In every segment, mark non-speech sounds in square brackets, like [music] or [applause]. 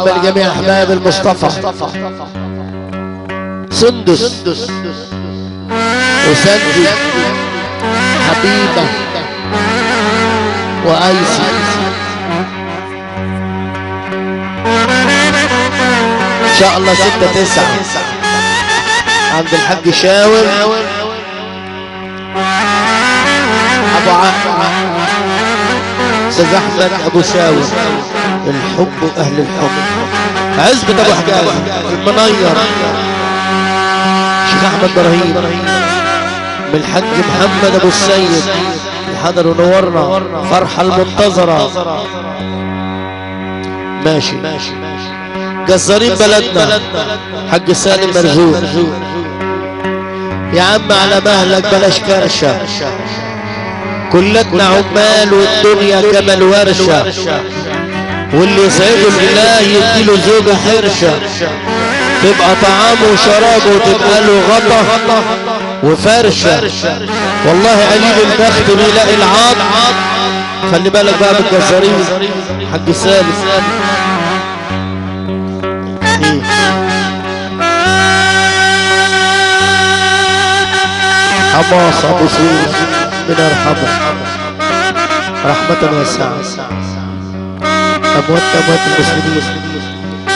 وعمل جميع أحباب المصطفى. سندس. وسندي. حبيبة. وأيسي. إن شاء الله ستة تسعة. عند الحاج شاور. أبو عقل أستاذ أحمد أبو شاور. الحب أهل الحب. عزبة أبو حجاز المنير. شيخ أحمد إبراهيم. من الحاج محمد أبو السيد. حضر ونورنا. فرحة المنتظرة. ماشي. جزارين بلدنا. حاج سالم مرزوق. يا عم على مهلك بلاش كرشة. كلتنا عمال والدنيا كما الورشة. واللي يسعده الإله يديله زوجة حرشة. تبقى طعامه وشرابه وتبقى له غطا وفرشة. والله قليل البخت بيلاقي العاط خلي بالك بقى بالجزارين حاج سالم؟ حماس أبو سويس من يرحمه رحمة واسعة. اموات اموات المسلمين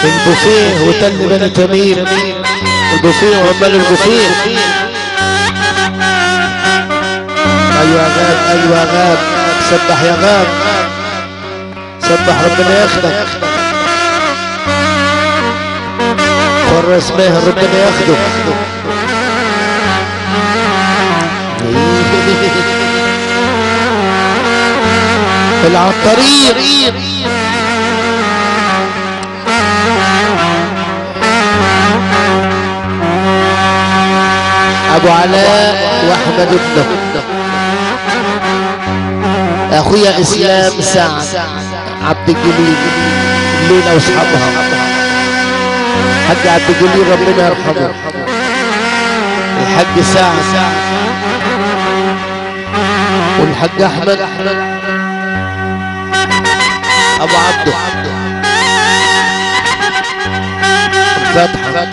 البوفيه وتل بني تميم البوفيه وعمال البوفيه. يا غاب يا غاب. سبح يا غاب. سبح ربنا ياخدك. فرس ماهر ربنا ياخده. [laughs] العطارين. ابو علاء واحمد ابنه. أخويا إسلام سعد عبد الجليل ليلى وأصحابها. حاج عبد الجليل ربنا يرحمه. الحاج سعد. والحاج أحمد. أبو عبده. فتحه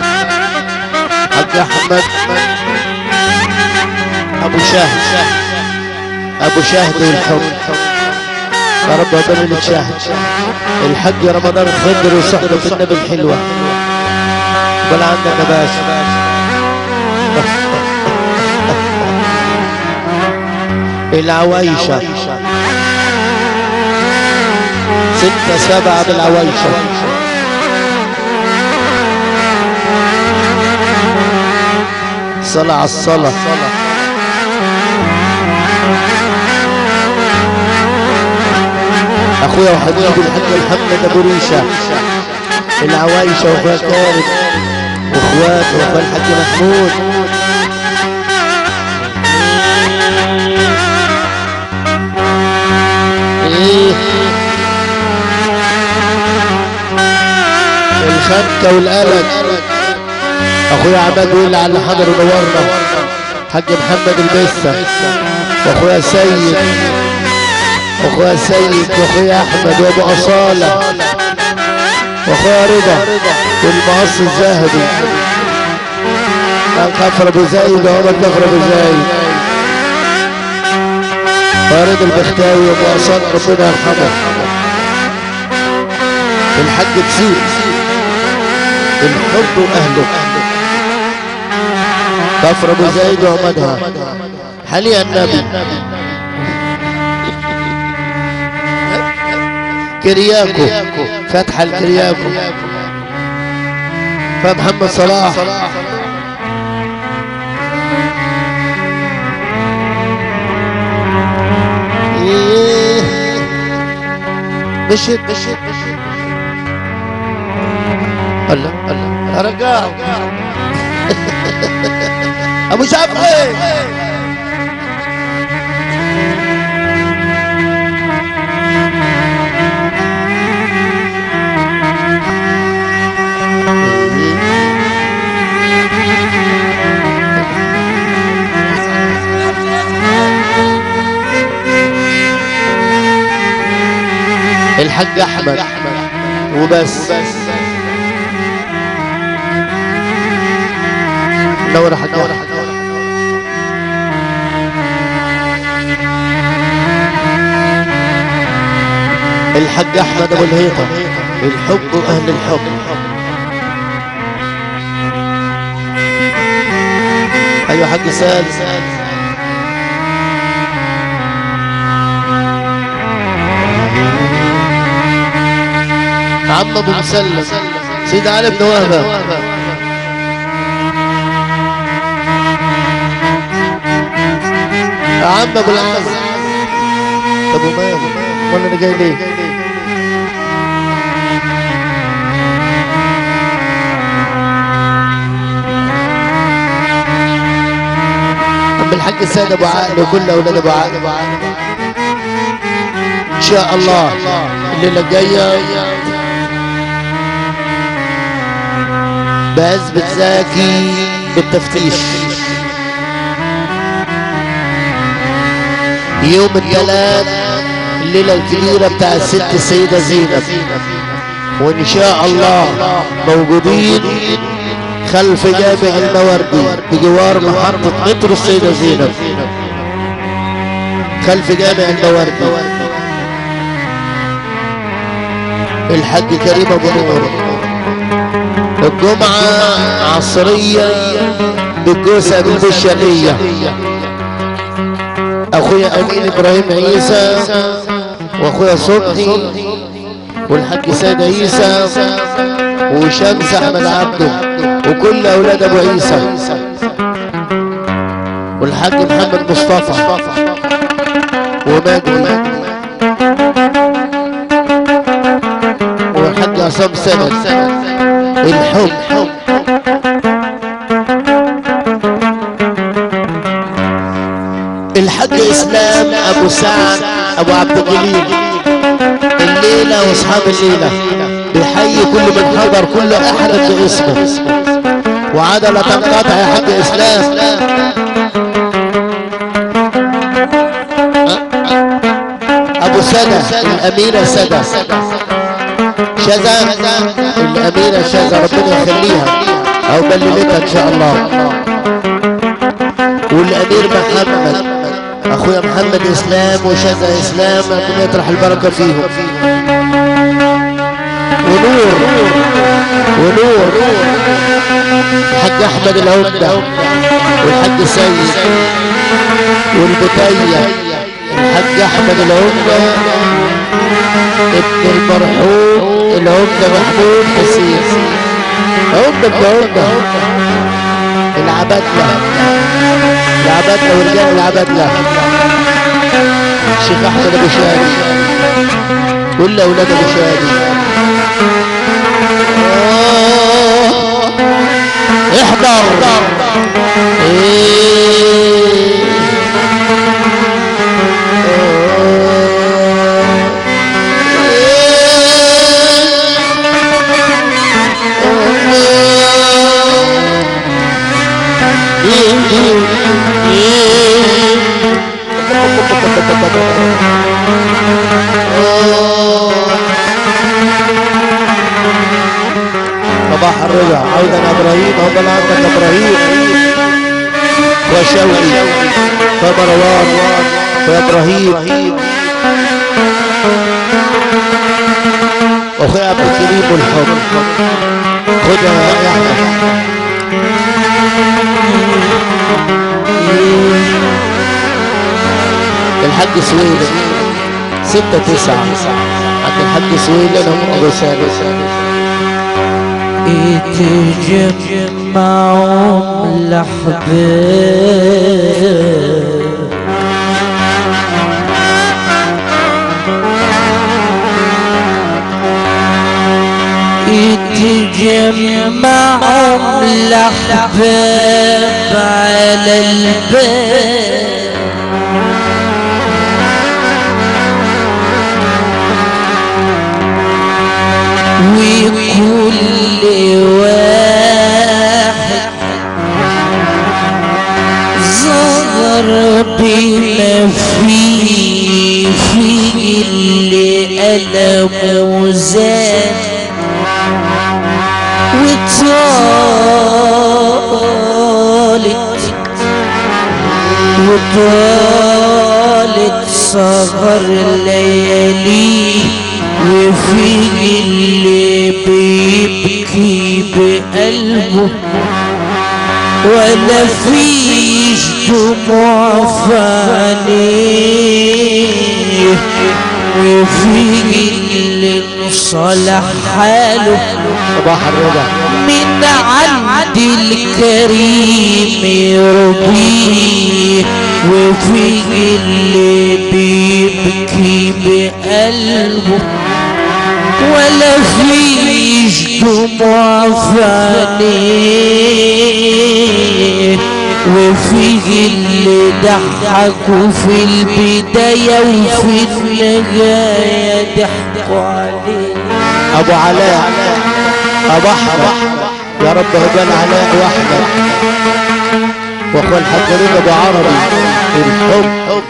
حاج أحمد. أبو شاهد. أبو شاهد والحب يا رب ربنا اللي تشاهد الحاج رمضان خضر وصحبة النبي الحلوة. ولا عندك يا باشا [laughs] العوايشة ستة سبعة بالعوايشة. صلاة على الصلاة. أخويا وحبيبي الحاج محمد أبو ريشة. العوايشه وأخويا كارم واخواته واخويا الحاج محمود. إيه. الخنكه والقلق. أخويا عماد واللي على اللي حضر ونورنا حاج محمد البسه وأخويا سيد. واخويا سيد واخويا أحمد وأبو أصالة واخويا رضا والمقص الذهبي. كان كفر أبو زايد وعمر كفر أبو زايد وارد البختاوي وأبو أصالة ربنا يرحمه. الحاج تسيب الحب وأهله. كفر أبو زايد وعمدها حاليا النبي. كرياكو فتح الكرياكو. فمحمد صلاح. إيه. مشيت مشيت مشيت الله الله. رجع [laughs] أبو شافعي. الحاج أحمد. وبس. نور حاج حد الحاج أحمد أبو الهيطة. الحب واهل الحب. أيوه حاج سالم عم ابو مسلم سيد علي بن وهبه عم أبو العز أبو مال ولا أنا جاي ليه؟ عم الحاج سيد أبو عقل وكل أولاد أبو عقل. إن شاء الله الليلة الجاية بأثبت ذاكي بالتفتيش. يوم الثلاث الليلة الكبيرة بتاع الست السيدة زينب. وإن شاء الله موجودين خلف جامع الموردي بجوار محطة مترو السيدة زينب. خلف جامع الموردي. الحاج كريم أبو نور. الجمعة عصرية بالجوسة بالشرقية أخويا أمين إبراهيم عيسى وأخويا صبحي والحاج سيد عيسى وشمس احمد عبده وكل أولاد أبو عيسى والحاج محمد مصطفى ومجدي والحاج عصام سند. الحب الحاج اسلام أبو سعد أبو عبد الجليل. الليلة وأصحاب الليلة. بيحيي كل من حضر كل أحد باسمه لا تنقطع يا حاج اسلام أبو سدى الأميرة سدى شذا الاميره شذا ربنا يخليها. أو بللتها إن شاء الله. والأمير محمد أخويا محمد إسلام وشذا إسلام ربنا يطرح البركة فيهم. ونور ونور. الحاج أحمد العمدة والحاج سيد والبتيه الحاج أحمد العمدة ابن المرحوم العمدة محمود حسين. عمدة ابن عمدة. العبادله العبادله ورجال العبادله الشيخ أحمد أبو شادي. كل أولاد أبو شادي. احضر. إيه. صباح الرضا عودا إبراهيم عودا عندك إبراهيم. وشوقي ومروان وابراهيم واخويا عبد الكريم والحب خدها يا أحمد. الحاج سويد ستة تسعة. عند الحاج سويد أنا هم أبو سالم. يتجمعوا الأحباب يتجمعوا الأحباب على الباب وزاد وطالت سهر الليالي وفي اللي بيبكي بقلبه ولا فيش دموع في عينيه وفي اللي انصلح حاله. صباح الرضا. من عند الكريم يرضيه وفي اللي بيبكي بقلبه. ولا فيش دموع في عينيه وفي اللي ضحكوا في البداية وفي النهاية ضحكوا عليه. أبو علاء أبو أحمد يا رب هدى علاء وحدك وأخوان الحاج أبو عربي الحب.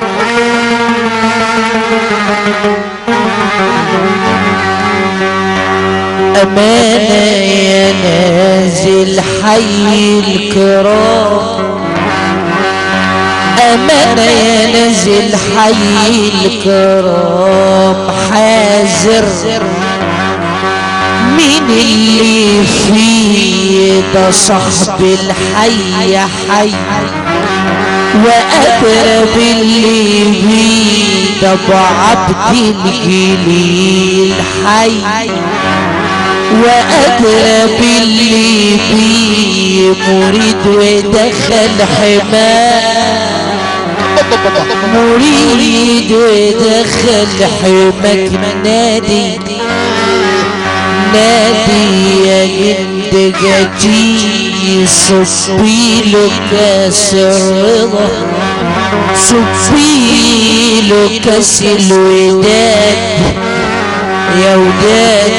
أمانة يا نازل حي الكرام. أمانة يا نازل حي الكرام. حاذر مين اللي فيه ده صاحب الحي حي. وأقرب اللي بيه ده أبو عبد الجليل حي. وأقرب اللي بيه مريد ودخل حماه مريد ودخل حماك نادي نادي يا جند جاتي صبي له كاس الرضا صبي له كاس الوداد. يا وداد.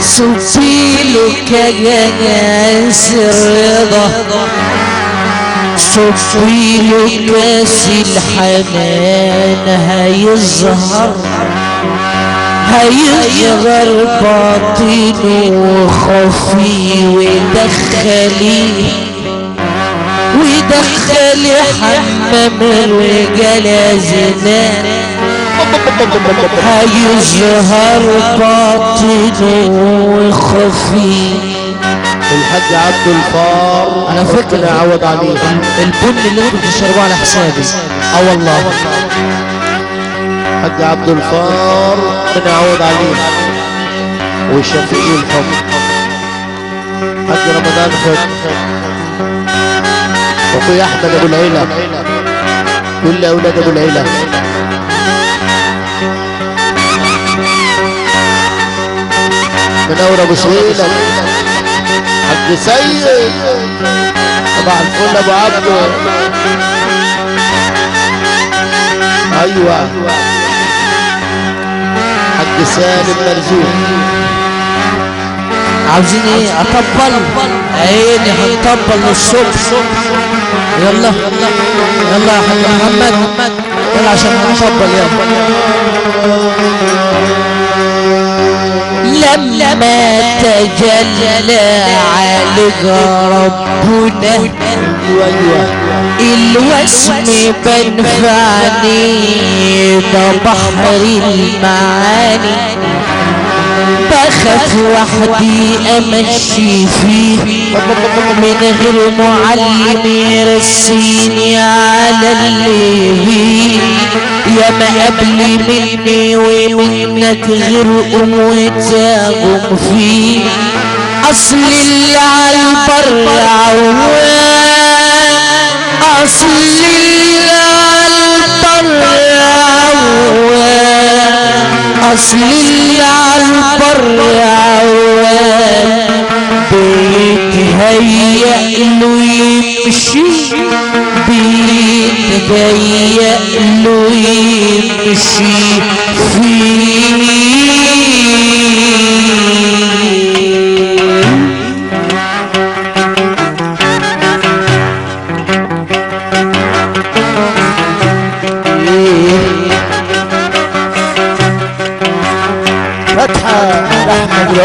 صبي له كاس الرضا. كاس الحنان هيظهر هيظهر باطنه وخفي ودخلي. ودخلي حمام الرجال زنان. هيظهر باطنه وخفي الحاج عبد الفار فكرة ربنا يعوض عليه. البن اللي أنتوا بتشربوه على حسابي. آه والله. الحاج عبد الفار ربنا يعوض عليه. وشفيق الحب. حاج رمضان خد واخويا أحمد أبو العيلة. كل أولاد أبو العيلة. منور أبو سويلة حاج سيد صباح الفل أبو عبده أيوه. حاج سالم مرزوق عاوزين إيه؟ أطبل؟ عيني هنطبل للصبح. يلا يلا يا حاج محمد. يلا عشان هنطبل يلا. لما تجلى عليك ربنا. الوسم عينيه ده بحر المعاني. بخاف وحدي أمشي فيه. من غير معلم يرسيني على اللي فيه يا ما قبل مني ومنك غير وتاغم فيه. أصل اللي على البر عوان أصل اللي على البر عوان اصل اللي على البر عوان بيتهيأ له يمشي بيتهيأ فيه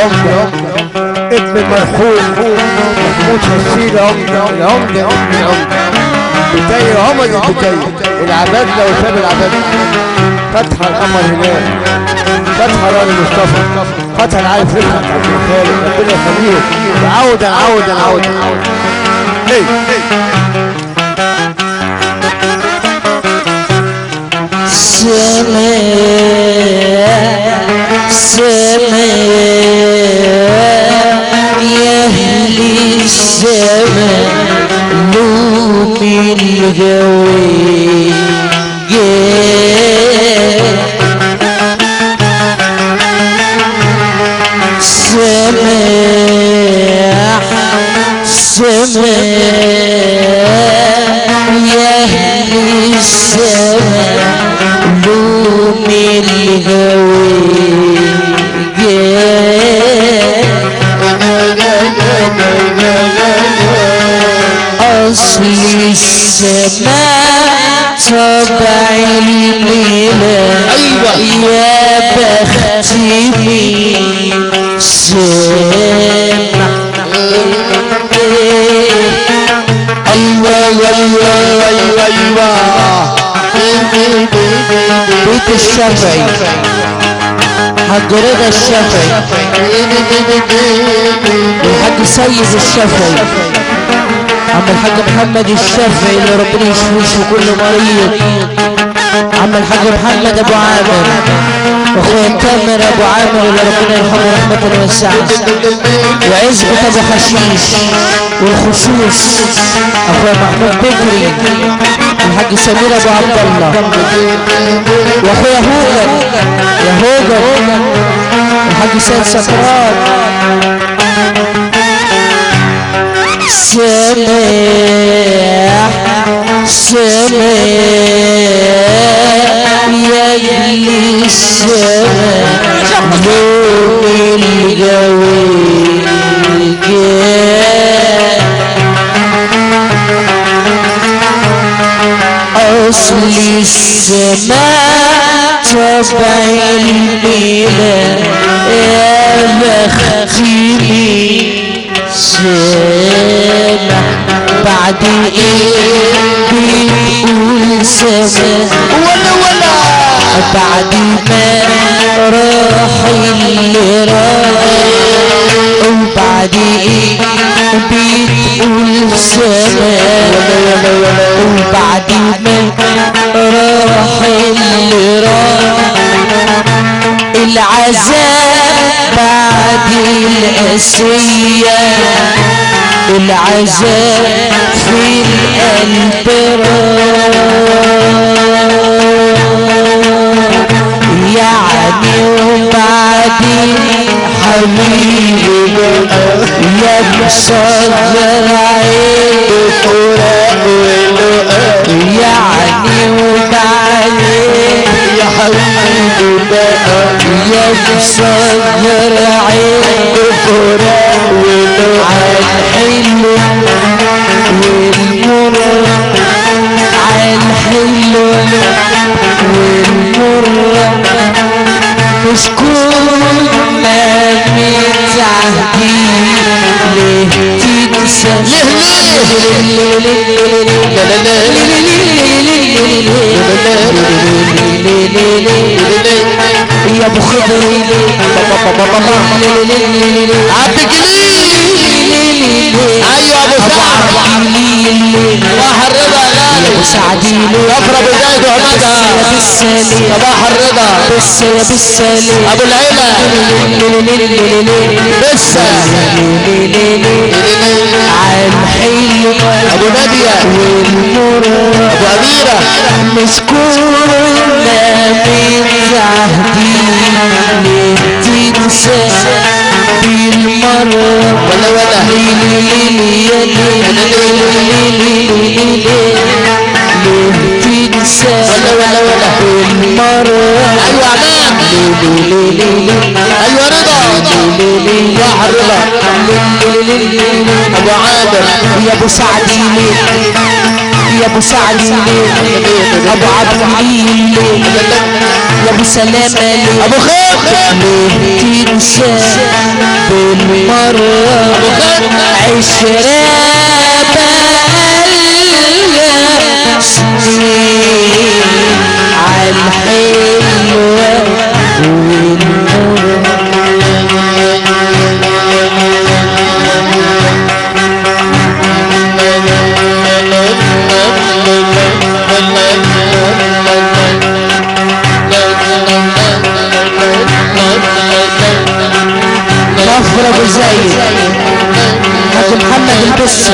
العمدة ابن المرحوم محمود حسين العمدة العمدة ابن العمدة البتاي عمر البتاي العباد لو ساب العباد فتح القمر هناك فتح راني مصطفى فتح العالم فتح عبد الخالق ربنا يخليهم عودا عودا عودا هي سماء سماء السماء الغوي جاء سماح سماح يا أهل السماء لوم الهوي السماء طبع الميلاد أيوة. يا بختي مين سمع أيوه أيوه أيوه أيوه بيت الشافعي. حق رضا الشافعي. الحاج سيد الشافعي. عم الحاج محمد الشافعي اللي ربنا يشفيه كل مريض. عم الحاج محمد أبو عامر واخويا تامر أبو عامر اللي ربنا يرحمه رحمة واسعة. وعزبة أبو حشيش والخصوص أخويا محمود بكري. الحاج سمير أبو عبد الله وأخويا هوجر يا هوجر الحاج سيد سكران. سماح سماح يا اللي السماء لون الجوي أصل السماء طبع الميلاد يا بختي سامع بعد إيه بيقول سماء ولا ولا بعد ما راح اللي راح وبعد إيه بتقول سلام وبعد ما راح العذاب بعد القسية العذاب في القلب راح يعني وبعدين حبيبي يا مصدر عين فراق ولقاء يعني وبعدين يا حبيبي بقى مصدر عين ولقاء عالحلو والمر عالحلو والمر مش ما متعهدي ليه تنسى يا ابو خضر عبد الجليل أيوه أبو سعد صباح الرضا يا غالي سعدي كفر ابو زيد وحمدها صباح الرضا بس يا بالسليم ابو العلا بس عالحلو ابو ناديه ابو اميره مسكون من ليه تنسى بالمرة ولا ولا أيوه أيوه ابو عامر يا ابو سعد يا ابو سعد ليه ابو عبد ليه يا ابو سلامه ليه ابو خير ليه تنسى بالمرة ابو خير سنين عالحلوه والمرة زيد حاج محمد البسة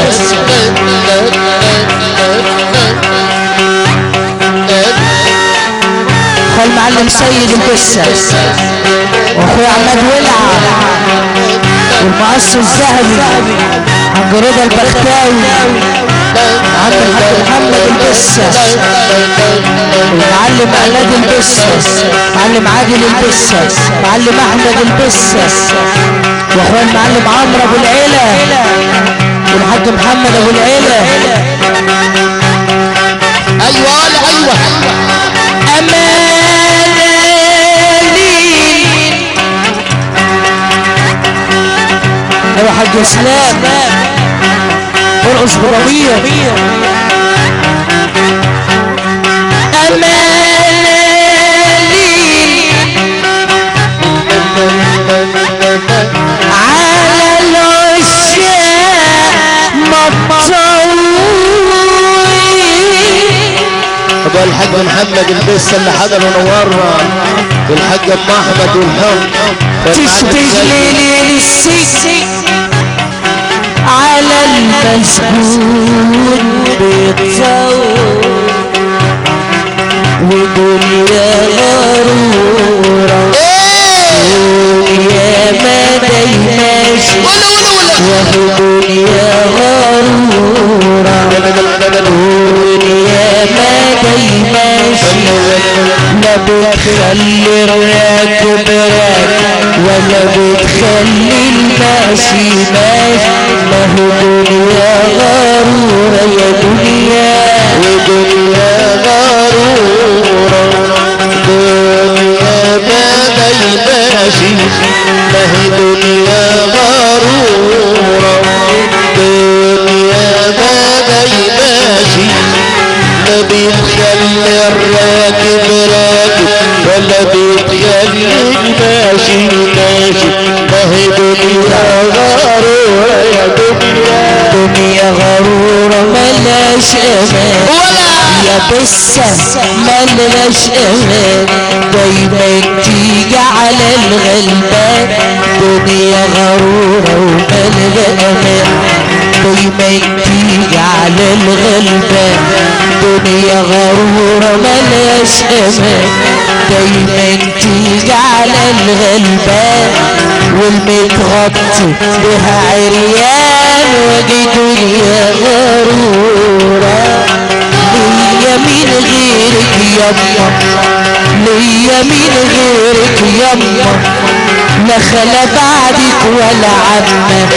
اخو المعلم سيد البسة واخويا عماد ولعة والمقص الذهبي. عند رضا البختاوي عم الحاج محمد البسس معلم أولاد البسس معلم عادل البسس معلم احمد البسس واخوان معلم عمرو ابو العيله والحاج محمد ابو العيله أيوه أيوه أمان أيوه حاج اسلام بضمير اماني على مطوي أبو الحاج محمد البس اللي حضر ونورنا والحاج ام أحمد والحب تشبه ليل السيسي على المسجون بيتصور ودنيا غرورة دنيا ما دايماش وهو دنيا غرورة دنيا ما دايماش لا بتخلي الراكب راكب ولا بتخلي الماشي ماشي ما دنيا غرورة يا دنيا ودنيا غرورة دنيا ما ماشي ما دنيا غرورة بسة ملاش أمان دايما تيجي على الغلبان دنيا غرورة وملغى أمان دايما تيجي على الغلبان دنيا غرورة ملاش أمان دايما تيجي على الغلبان والمتغطي بها عريان ودي دنيا غرورة. ليا مين غيرك يما ليا مين غيرك يما لا خلا بعدك ولا عمة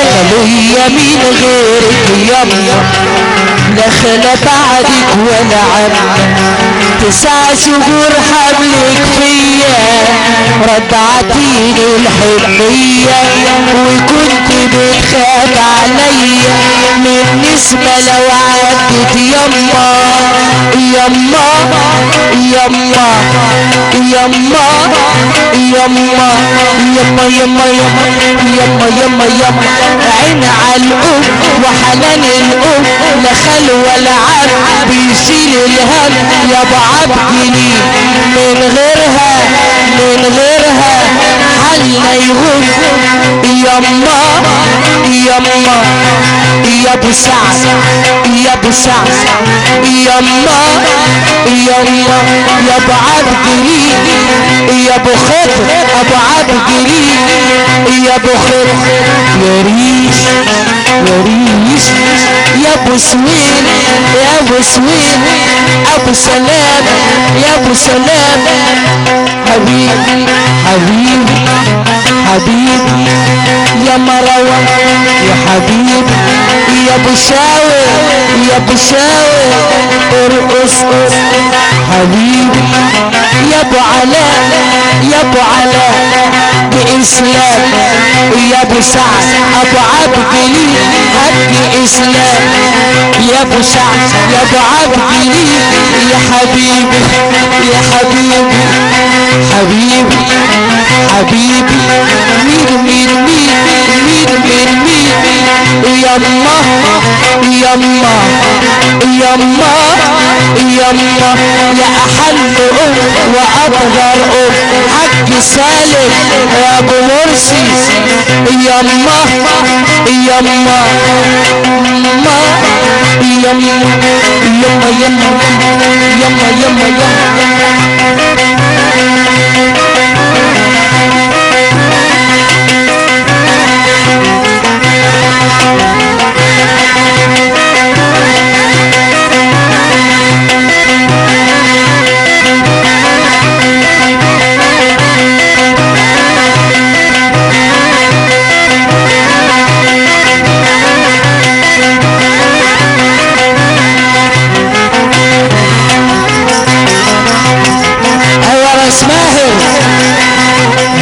أنا ليا مين غيرك يما لا خلا بعدك ولا عمة تسع شهور حملك فيا رضعتيني الحنية وكنت بتخاف عليا. من نسمة لو عدت يما يما يما يما يما يما يما يما يما يما. عين على الأم وحنان الأم لا خل ولا عم بيشيل الهم. يا ابو عبدني من غيرها من غيرها حالنا يغم يما يما يا ابو سعد يا ابو سعد يما يما يا ابو عبدني يا ابو خضر ابو عبدني يا ابو خضر يا ريش يا ريش يا ابو سوين يا ابو سوين ابو سلام يا ابو سلام حبيبي حبيبي حبيبي يا مروة يا حبيبي يا ابو يا ابو شاور ارقص حبيبي يا ابو علاء يا ابو علاء. بإسلام يا ابو سعد ابو عبد لي الحق إسلام. يا ابو سعد يا ابو عبد يا حبيبي يا حبيبي. حبيبي حبيبي. مين مين مين مين مين مين يا الله يا الله يا أحل أم واطهر أم. حق سالم يا أبو مرسي. الله يا الله يما يما يما يما يما.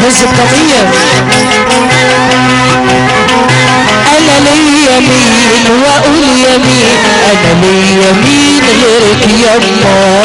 هز الضمير أنا لي يمين وأقول يمين أنا لي يمين غيرك يما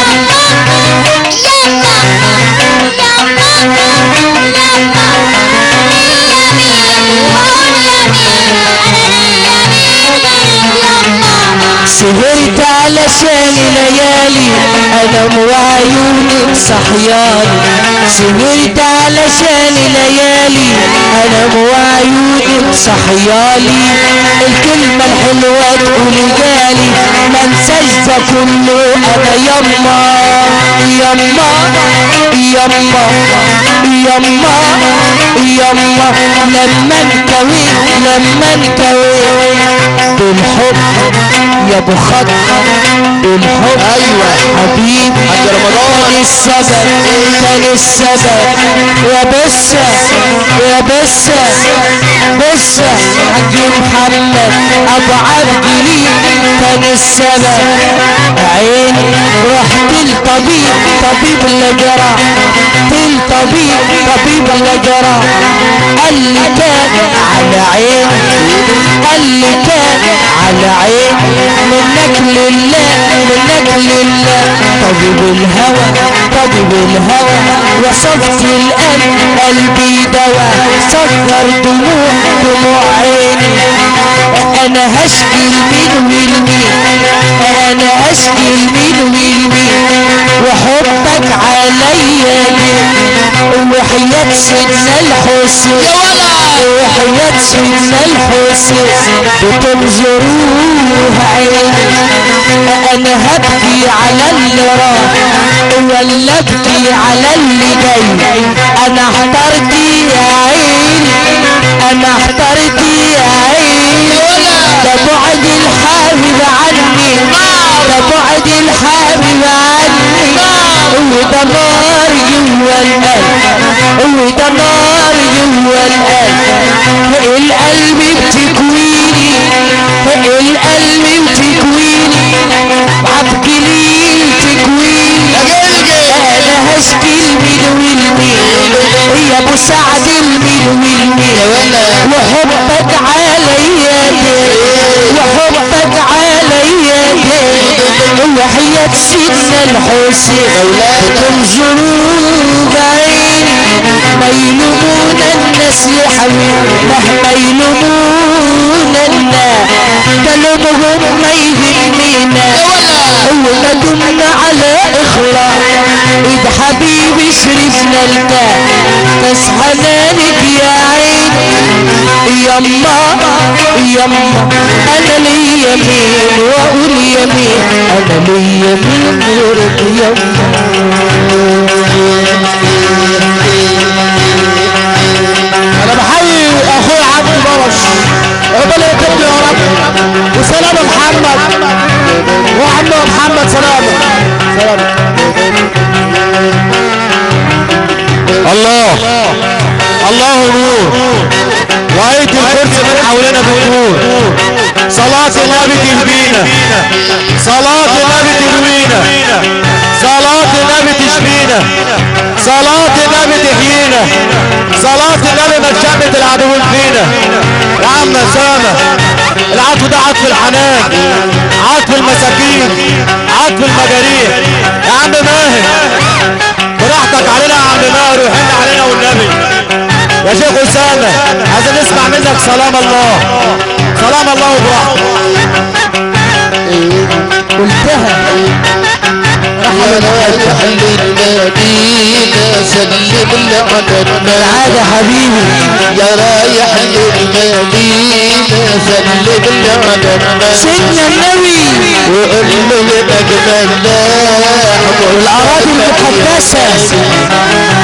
سهرت علشان ليالي أنا وعيونك صحياني سهرت علشان ليالي أنا وعيونك صحيالي الكلمة الحلوة تقولي جالي ما انساش ده كله أنا يما. يما يما يما يما. لما انكوي لما انكوي بالحب يا ابو خط بالحب. أيوه. حبيبي حاج رمضان. كان السبب كان السبب يا بسة يا بسة بسة حاج محمد أبو عبد لي كان السبب عيني رحت الطبيب طبيب الجراح الطبيب طبيب الجراح قال لي كان على عيني قال لي كان على عيني منك لله منك لله. طبيب الهوى طبيب الهوى. وصفت القلب قلبي دواء. صغر دموع دموع عيني. أنا هشكي لمين والمين أنا هشكي لمين والمين وحبك عليا وحياة سيدنا الحسين. يا ولا وحياة سيدنا الحسين. بتنظروها عيني. أنا هبكي على اللي راح ولا أبكي على اللي جاي أنا احترت يا عيني. أنا احترت يا عيني. ده بعد الحبيب عني. ده بعد الحبيب عني. وده نار جوا القلب وده جوا القلب القلب بتكويني. القلب بتكويني. عبكي أنا هشكي المين والمين يا ابو سعد المين والمين وحبك عليا وحبك عليا وحياة سيدنا الحسين. تنظروا بعيني ما يلومون الناس يا حبيبي. مهما يلومون الناس. كلامهم ما يهمنا. وما دمنا على إخلاص. ايد حبيبي شربنا الكاس بس حنانك يا عيني يما يما أنا لي يمين واقول يمين. أنا لي يمين غيرك سلم لعدنا سيدنا النبي وقول له بأجمل لاح والأراضي المقدسة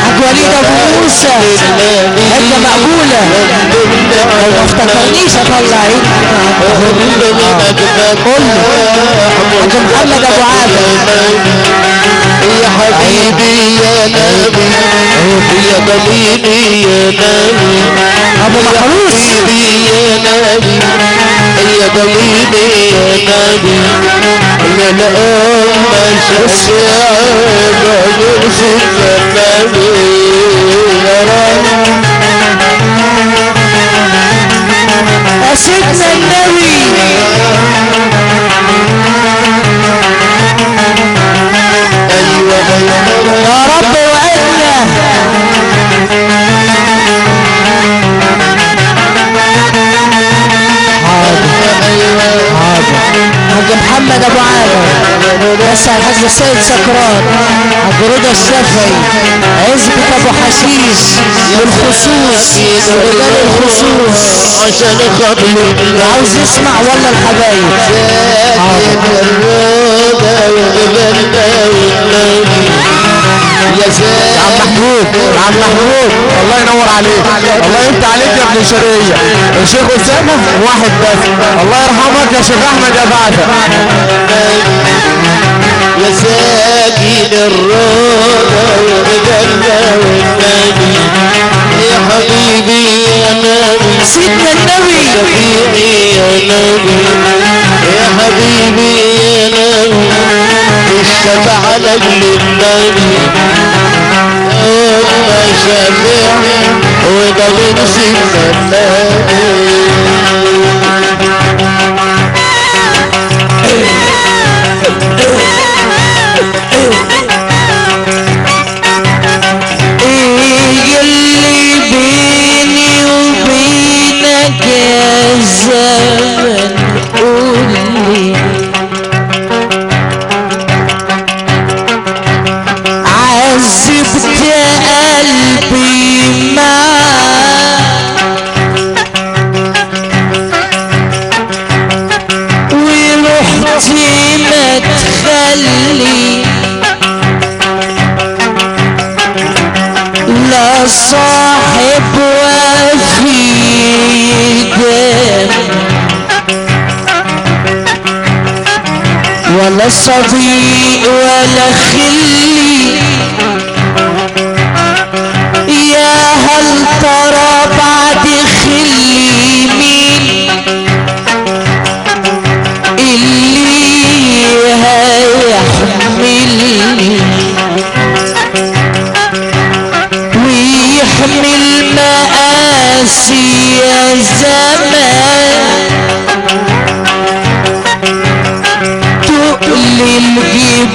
حاج وليد أبو موسى حتة مقبولة لو ما افتكرنيش أطلع عيد قول له حاج محمد أبو عادل يا حبيبي يا نبي. يا دليلي يا نبي. محروس. حبيبي يا نبي. يا دليلي يا نبي. يا الأمة شفيعة يرسل النبي يا رب السيد سكران حاج رضا الشافعي عزبة ابو حشيش والخصوص ورجال الخصوص عشان خاطري عاوز يسمع ولا الحبايب؟ يا عم ساكن محمود عم محمود الله ينور عليك. الله يفتح عليك يا ابن شرية الشيخ أسامة واحد بس. الله يرحمك يا شيخ أحمد يا بعثة يا ساكن الرضا وقبلنا والنبي يا حبيبي يا نبي. سيدنا النبي. شفيعي يا نبي. يا حبيبي يا نبي. الشفاعة لأجل النبي يوم شفيعي وده بنسيب النبي. صاحب وفي دم ولا صديق ولا خلي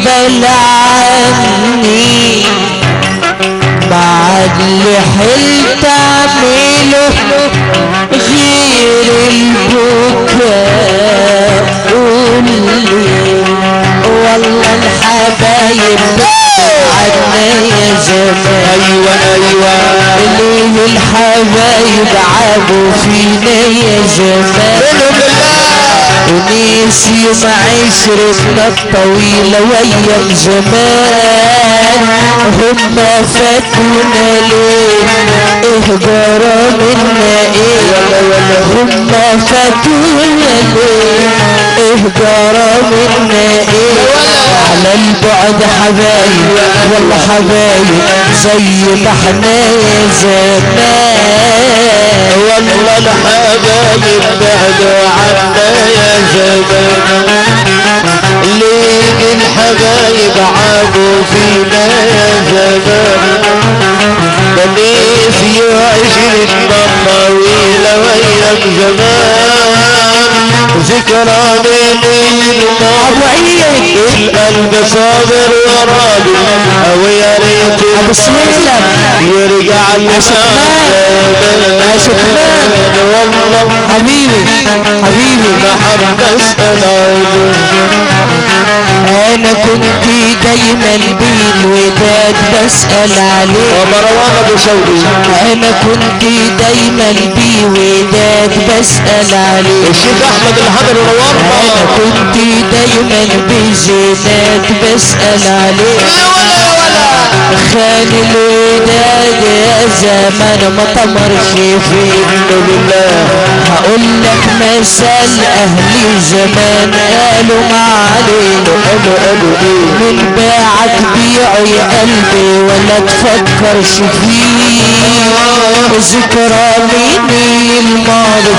الجبال عني بعد اللي حلت اعمله غير البكاء قولي والله الحبايب عنا يا زمان أيوه أيوه اللي الحبايب عابوا فينا يا زمان ونسي مع عشرتنا الطويلة وأيام زمان هم فاتونا ليه جرى منا إيه؟ هم فاتونا ليه منا إيه على البعد حبايب والله حبايب. زي ما إحنا زمان والله الحبايب بعدوا عنا يا زمان ليك الحبايب عابوا فينا يا زمان بنيس يعيشنا طويلة وياك زمان. ذكرى ابو عيد القلب صابر وراضي أو يا ريت ابو سليم يرجع شكران. والله حبيبي حبيبي ما حب اسال أنا كنت دايما بالوداد بسأل عليه ومروان ابو شوقي أنا كنت دايما بوداد بسأل عليه الشيخ أحمد الحضر أنا نورنا كنت دايما بزينات بسأل عليه. خان الوداد يا زمان ما طمرش فيه لله هقول لك مثل أهل زمان قالوا ما علينا. قالوا قالوا إيه من باعك بيعه يا قلبي ولا تفكرش فيه. ذكرى مني الماضي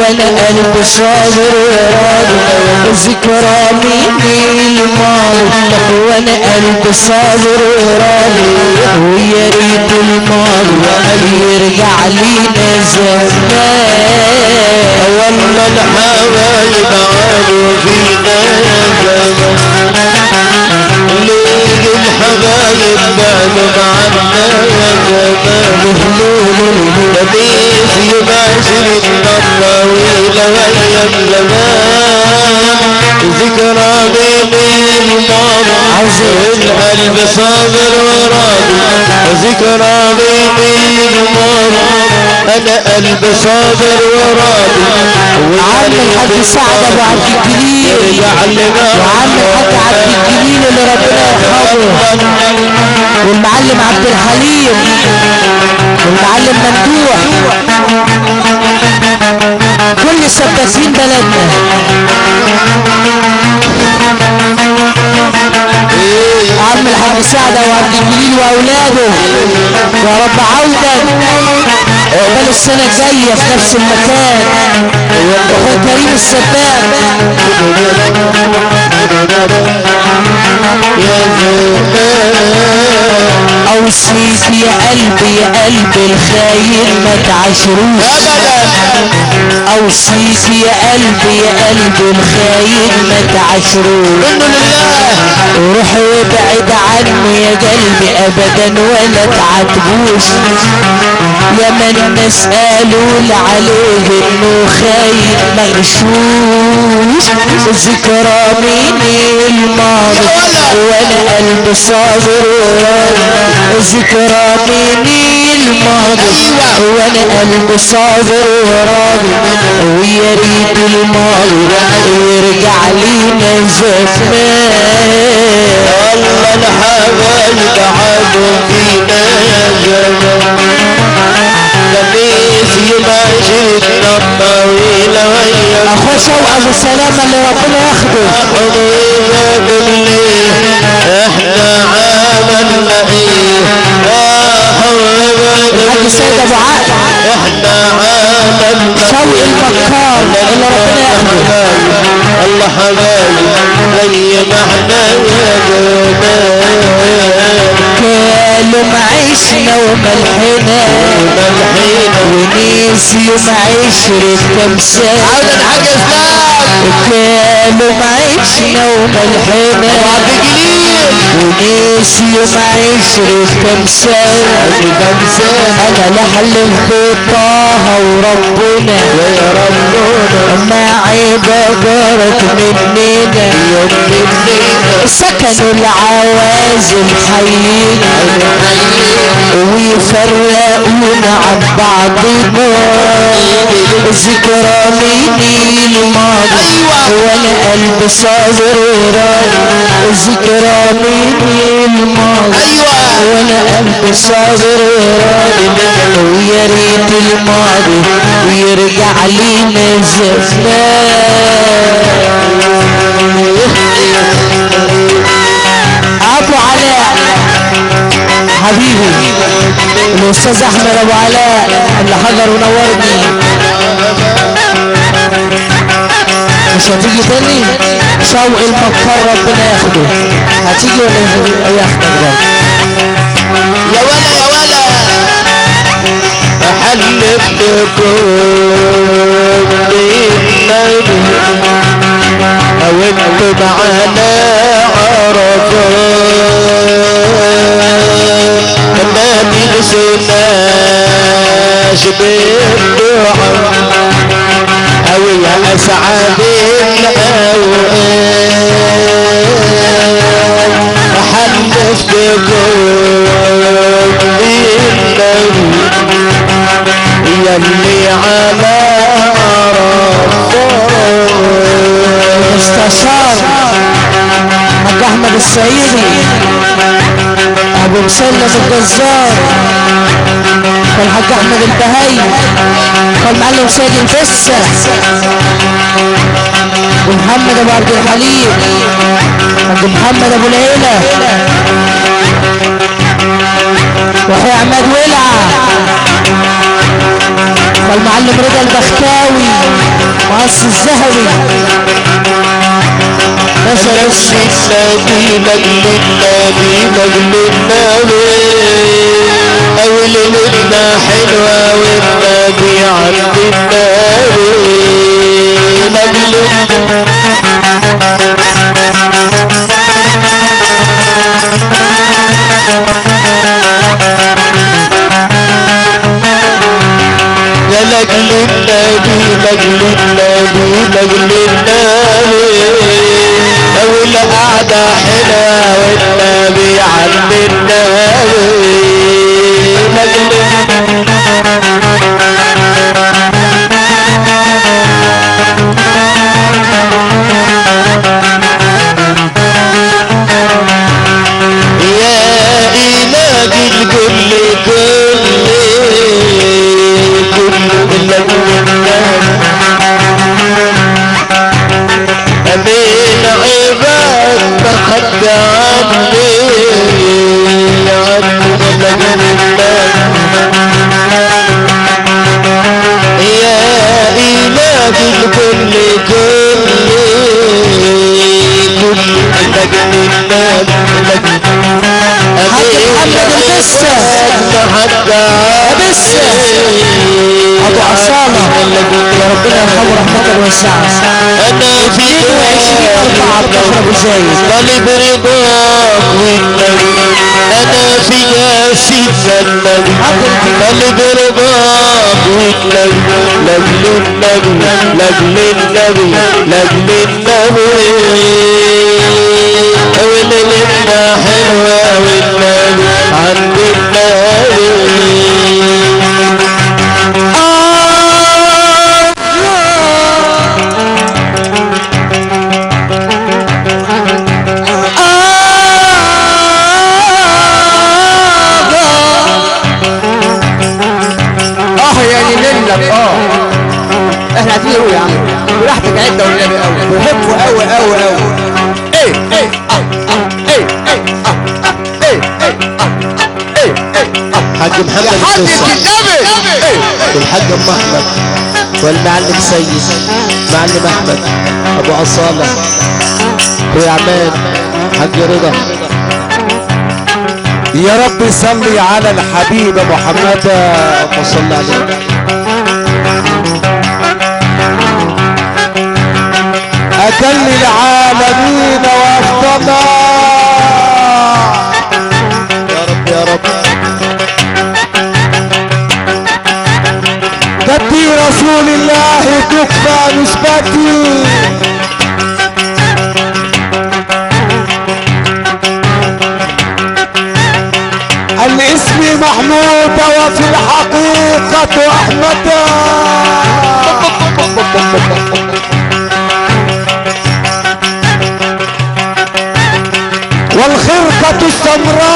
وأنا قلبي صابر ذكرى مني الماضي وأنا قلبي صابر وراضي ويا ريت الماضي يرجع لينا زمان والله الحبايب عانوا يا زمان ليك الحبايب بعدوا عنا يا زمان لبيس يباشر الطويلة وأيام زمان ذكرى بين الماضي القلب صابر وراضي ذكرى بين الماضي أنا قلب صابر وراضي. عم الحاج سعد أبو عبد الجليل. وعم الحاج عبد الجليل اللي ربنا يرحمه. والمعلم عبد الحليم. والمعلم ممدوح. كل سباسين بلدنا. عم الحاج سعد أبو عبد الجليل وأولاده. يا رب عودا عقبال السنة الجاية في نفس المكان. اخويا كريم السباق يا اوصيك يا قلبي يا قلبي الخاين ما تعاشروش اوصيك يا قلبي يا قلبي الخاين ما لله روح وابعد عنه يا قلبي ابدا ولا تعاتبوش. يا من الناس قالوا عليه انه خاين مغشوش ذكرى مني الماضي. وأنا قلبي صابر وراضي ذكرى مني الماضي وأنا قلبي صابر وراضي ويا ريت الماضي يرجع لينا زمان والله الحبايب عادوا فينا يا زمان لبيس يباشرنا الطويلة ويا اخويا ابو سلامه اللي ربنا ياخده حبيبة بالليل إحنا عملنا إيه يا حبيبة الحاج سيد ابو عقل إحنا عملنا شوقي المكار اللي ربنا ياخده الله حبايب زي ما إحنا يا جمال كانوا معيشنا وملحنا. ملحينا ونسيوا معيشة تمثال عاوز الحاج اسلام كانوا معيشنا وملحنا ونسيوا معيشة تمثال أنا لحلف بطاها وربنا يا ربنا معي بقرت مننا سكنوا العوازل حيين ويفرقونا عن بعضنا ذكرى مني الماضي وأنا قلبي صابر وراضي ذكرى مني الماضي. وأنا قلبي رب صابر راضي ويا ريت الماضي ويرجع لينا زمان ابو علاء حبيبي الأستاذ أحمد أبو علاء اللي حضر ونورني. مش هتيجي تاني شوق المكر ربنا ياخده هتيجي ولا ياخدك يا ولا يا ولا حلف لكم بالنبي أو أنتم على عرفات ما تنسوناش بالدعاء أو يا اسعد الاوقات حلفت بكم بالنبي يلي على عرفات مستشار. حاج احمد السعيدي. أبو مسلم الجزار. والحاج أحمد البهي والمعلم سيد الفسة ومحمد أبو عبد الحليم. حاج محمد أبو العيلة واخويا عماد ولعة والمعلم رضا البختاوي. مقص الذهبي نسل النبي لجل النبي لجل النبي أولدنا حلوة والنبي عند النبي. لجل يا لجل النبي لجل النبي لجل النبي. أول قعدة حلوة والنبي عند النبي. لجل يا حاج محمد البسة. بسة. ابو عصامة ربنا يرحمه رحمة واسعة أنا في 22 4 بكر ابو زايد طالب رضاك والنبي أنا في سيدنا النبي طالب رضاك والنبي لاجل النبي لاجل النبي لاجل النبي وليلتنا حلوة والنبي عند النبي آه. يعني إحنا عايزين يا عم براحتك عدة والنبي إيه آه حاج محمد إيه والحاج أم أحمد والمعلم سيد معلم أحمد أبو اصالة أخويا عماد حاج رضا. يا رب صلي على الحبيب محمد اللهم صل عليه أجل العالمين وأفضل. والله تكفى نسبتي اسمي محمود وفي الحقيقة. احمد والخرقة السمراء.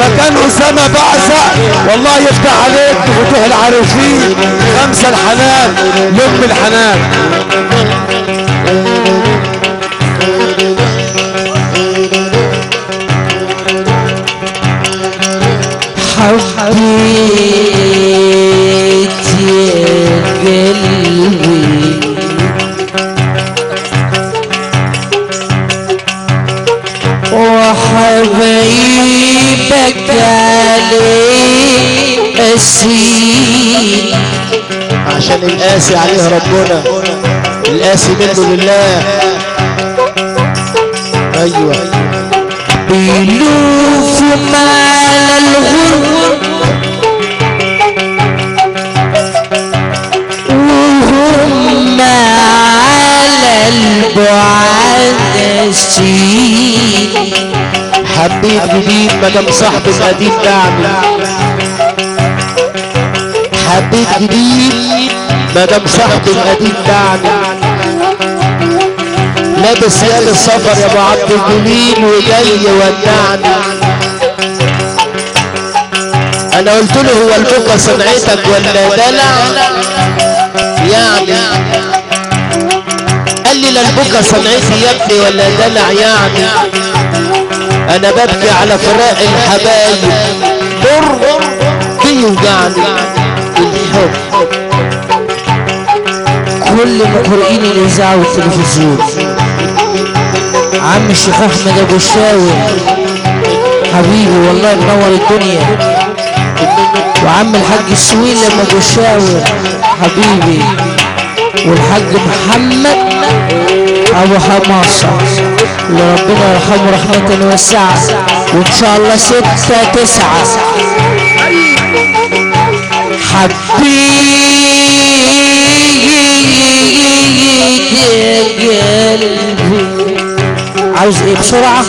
مكان اسامه بعزة والله يفتح عليك بفتوح العارفين خمسة الحنان لب الحنان. القاسي عشان القاسي عليه ربنا. القاسي منه لله. أيوه. بيلوف مال الغر وهم على البعد السين. حبيب جديد مدام صاحب القديم نعمل حبيب جديد مدام صاحب القديم دعني لابس ثياب السفر يا أبو عبد الجليل وجاي يودعني. أنا قلت له هو البكا صنعتك ولا دلع يعني. قال لي لا البكا صنعتي يا ابني ولا دلع يعني. أنا ببكي على فراق الحبايب. ضر بيوجعني. كل مقرئين الاذاعه والتلفزيون عم الشيخ أحمد أبو الشاوي. حبيبي والله منور الدنيا. وعم الحاج السويل أبو الشاوي. حبيبي. والحاج محمد أبو حماصة. اللي ربنا يرحمه رحمة واسعة. وإن شاء الله ستة تسعة. حبيت قلبي عاوز إيه؟ بسرعة؟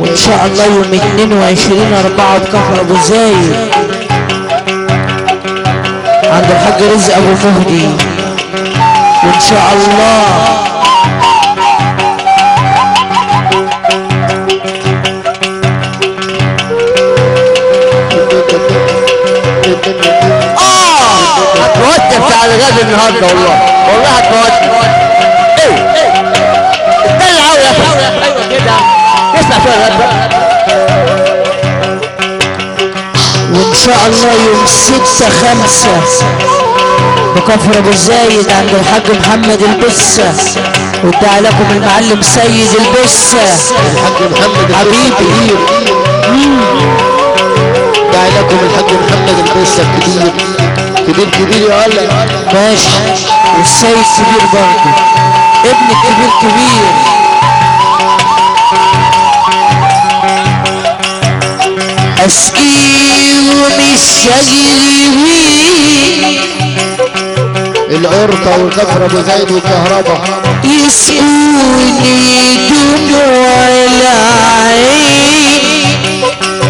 وإن شاء الله يوم 22 4 بكفر أبو زايد. عند الحاج رزق أبو مهدي وإن شاء الله الغاز النهارده والله والله هتودي إيه يا أيوه كده شوية وان شاء الله يوم ستة خمسة بكفر ابو زايد عند الحاج محمد البسة وادعى لكم المعلم سيد البسة الحاج محمد حبيبي. داعي لكم الحاج محمد البسة الكبير كبير كبير يا ولد ماشي. والسيد كبير برضه. ابن الكبير كبير. اسقيهم الشجر القرطة والكفر ابو زيد والكهرباء. يسقوني دموع العين.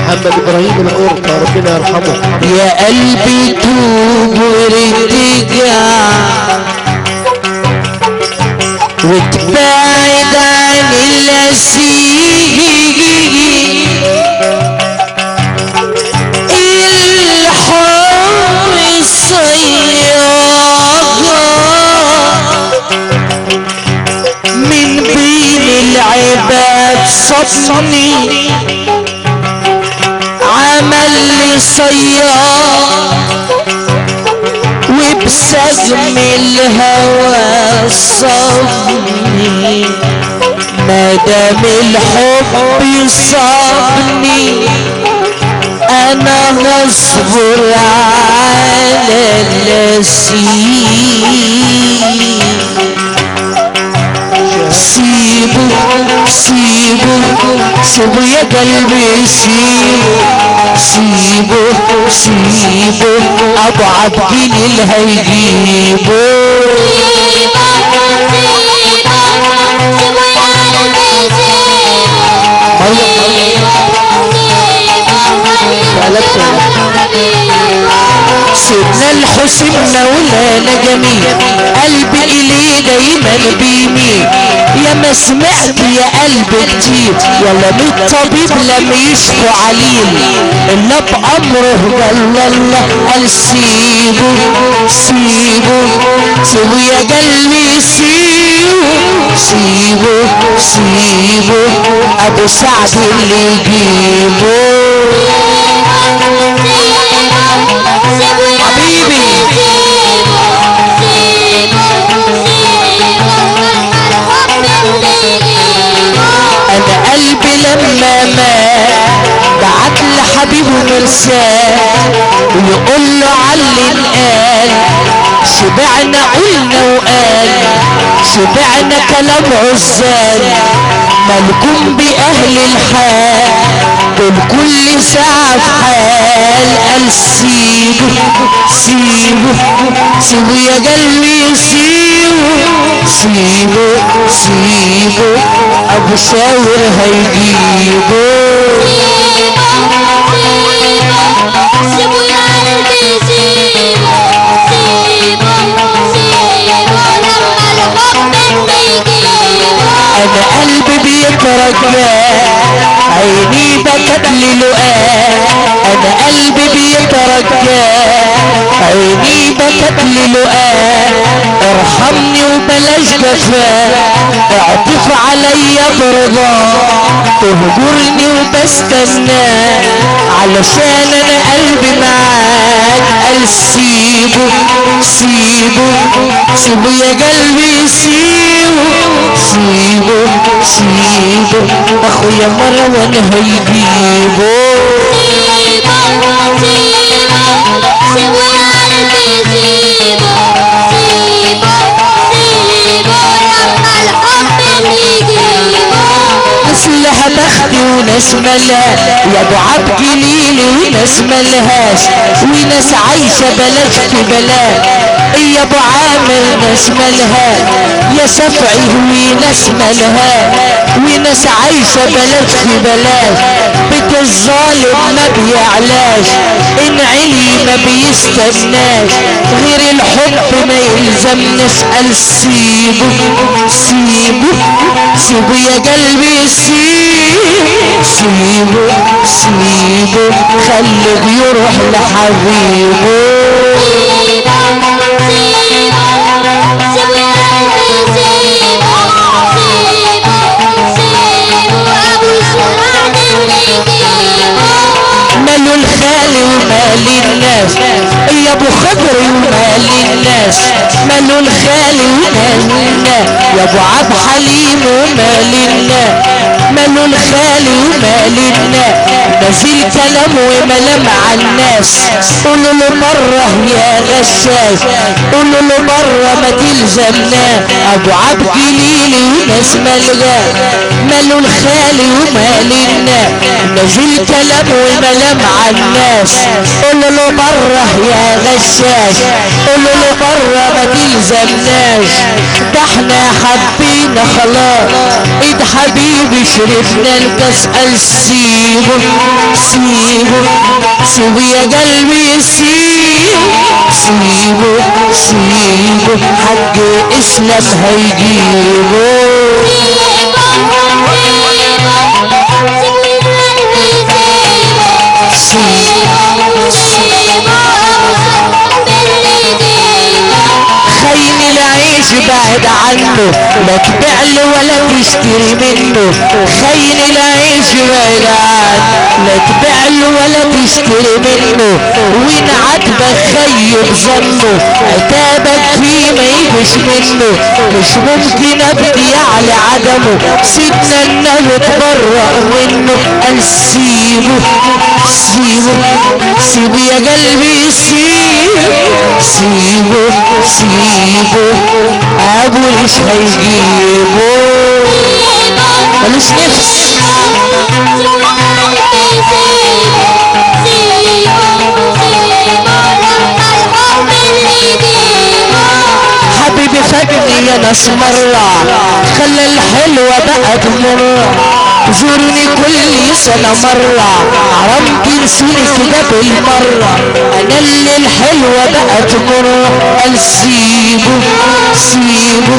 محمد إبراهيم القرطة ربنا يرحمه. يا قلبي توب وارتجع وتبعد عن الأسير. الحب الصياغة من بين العباد عمل لي صياد وبسجم الهوى صبني ما دام الحب صابني أنا هصبر على النسيم سيبه سيبه سيبه يا قلبي سيبه سيبه سيبه ابو عبد اللي هيجيبه سيدنا الحسين مولانا جميل قلبي إليه دايما بيميل. يا ما سمعت يا قلب كتير ولا من طبيب لم يشفو عليل. إلا بأمره قال الله قال سيبه سيبه سيبه يا قلبي سيبه سيبه سيبه. أبو سعد اللي يجيبه. لحبيبه مرسال ويقول له علي الآن شبعنا قلنا وقال شبعنا كلام عزال ملكم بأهل الحال دول كل ساعة في حال قال سيبه سيبه سيبه يا قلبي سيبه سيبه سيبه أبو شاور هيجيبه. أنا قلبي بيترجى عيني بكت للقاء أنا قلبي بيترجى عيني بكت للقاء ارحمني وبلاش جفاء اعطف عليا برضا. تهجرني وبستنى علشان أنا قلبي معاك. قال سيبه سيبه سيبه يا قلبي سيبه. سيبه سيبه اخويا مروان هيجيبه أصلها بختي وناس يا ابو عبد جليل وناس ملهاش وناس عايشة بلاش في بلاش يا ابو عامر ناس ملها يا شفعي وناس ملها وناس عايشة بلاش في بلاش. بيت الظالم ما بيعلاش. ان علي ما بيستناش. غير الحب ما يلزمناش قال سيبه سيبه سيبه يا قلبي سيبه سيبه سيبه خليه يروح لحبيبه. ومال الناس يا ابو خضر ومال الناس ماله الخالي ومال الناس. يا ابو عبد حليم ومال الناس ماله الخالي ومال الناس. نزيل كلام وملام على الناس. قولوا له مرة يا غشاش قولوا له مرة ما تلزمناه ابو عبد جليل وناس ملغاه ماله الخالي ومال الناس. نزيل كلام وملام على الناس. قولوا له مرة يا غشاش. قولوا له مرة ما تلزمناش. ده إحنا حبينا خلاص. إيد حبيبي شربنا الكاس قال سيبه سيبه سيبه يا قلبي سيبه سيبه سيبه حق إسلام هيجيبه. خاين العيش بعد عنه لا له ولا تشتري منه. خاين العيش بعد عنه لا له ولا تشتري منه. وين عاتبك خيب ظنه عتابك فيه ما يجيش منه. مش ممكن ابكي على عدمه سيدنا النبي اتبرأ منه. قال سيبه سيبه سيبه يا قلبي سيبه سيبه سيبه ابو إيش هيجيبه ملوش نفس حبيبي فاتني يا ناس مرة. خلى الحلوة بقت مرة زورني كل سنة مرة. حرام تنسوني كده بالمرة. أنا اللي الحلوة بقت مرة قال سيبه سيبه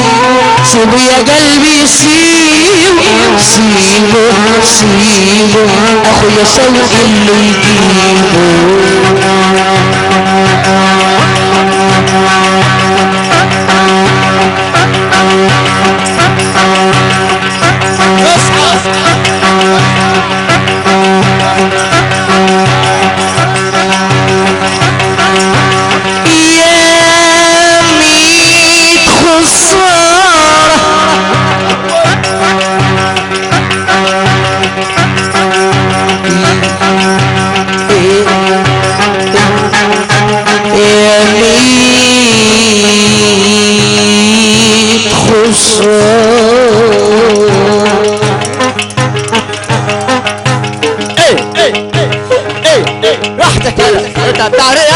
سيبه يا قلبي سيبه سيبه سيبه. أخويا شوقي اللي يجيبه. 打人！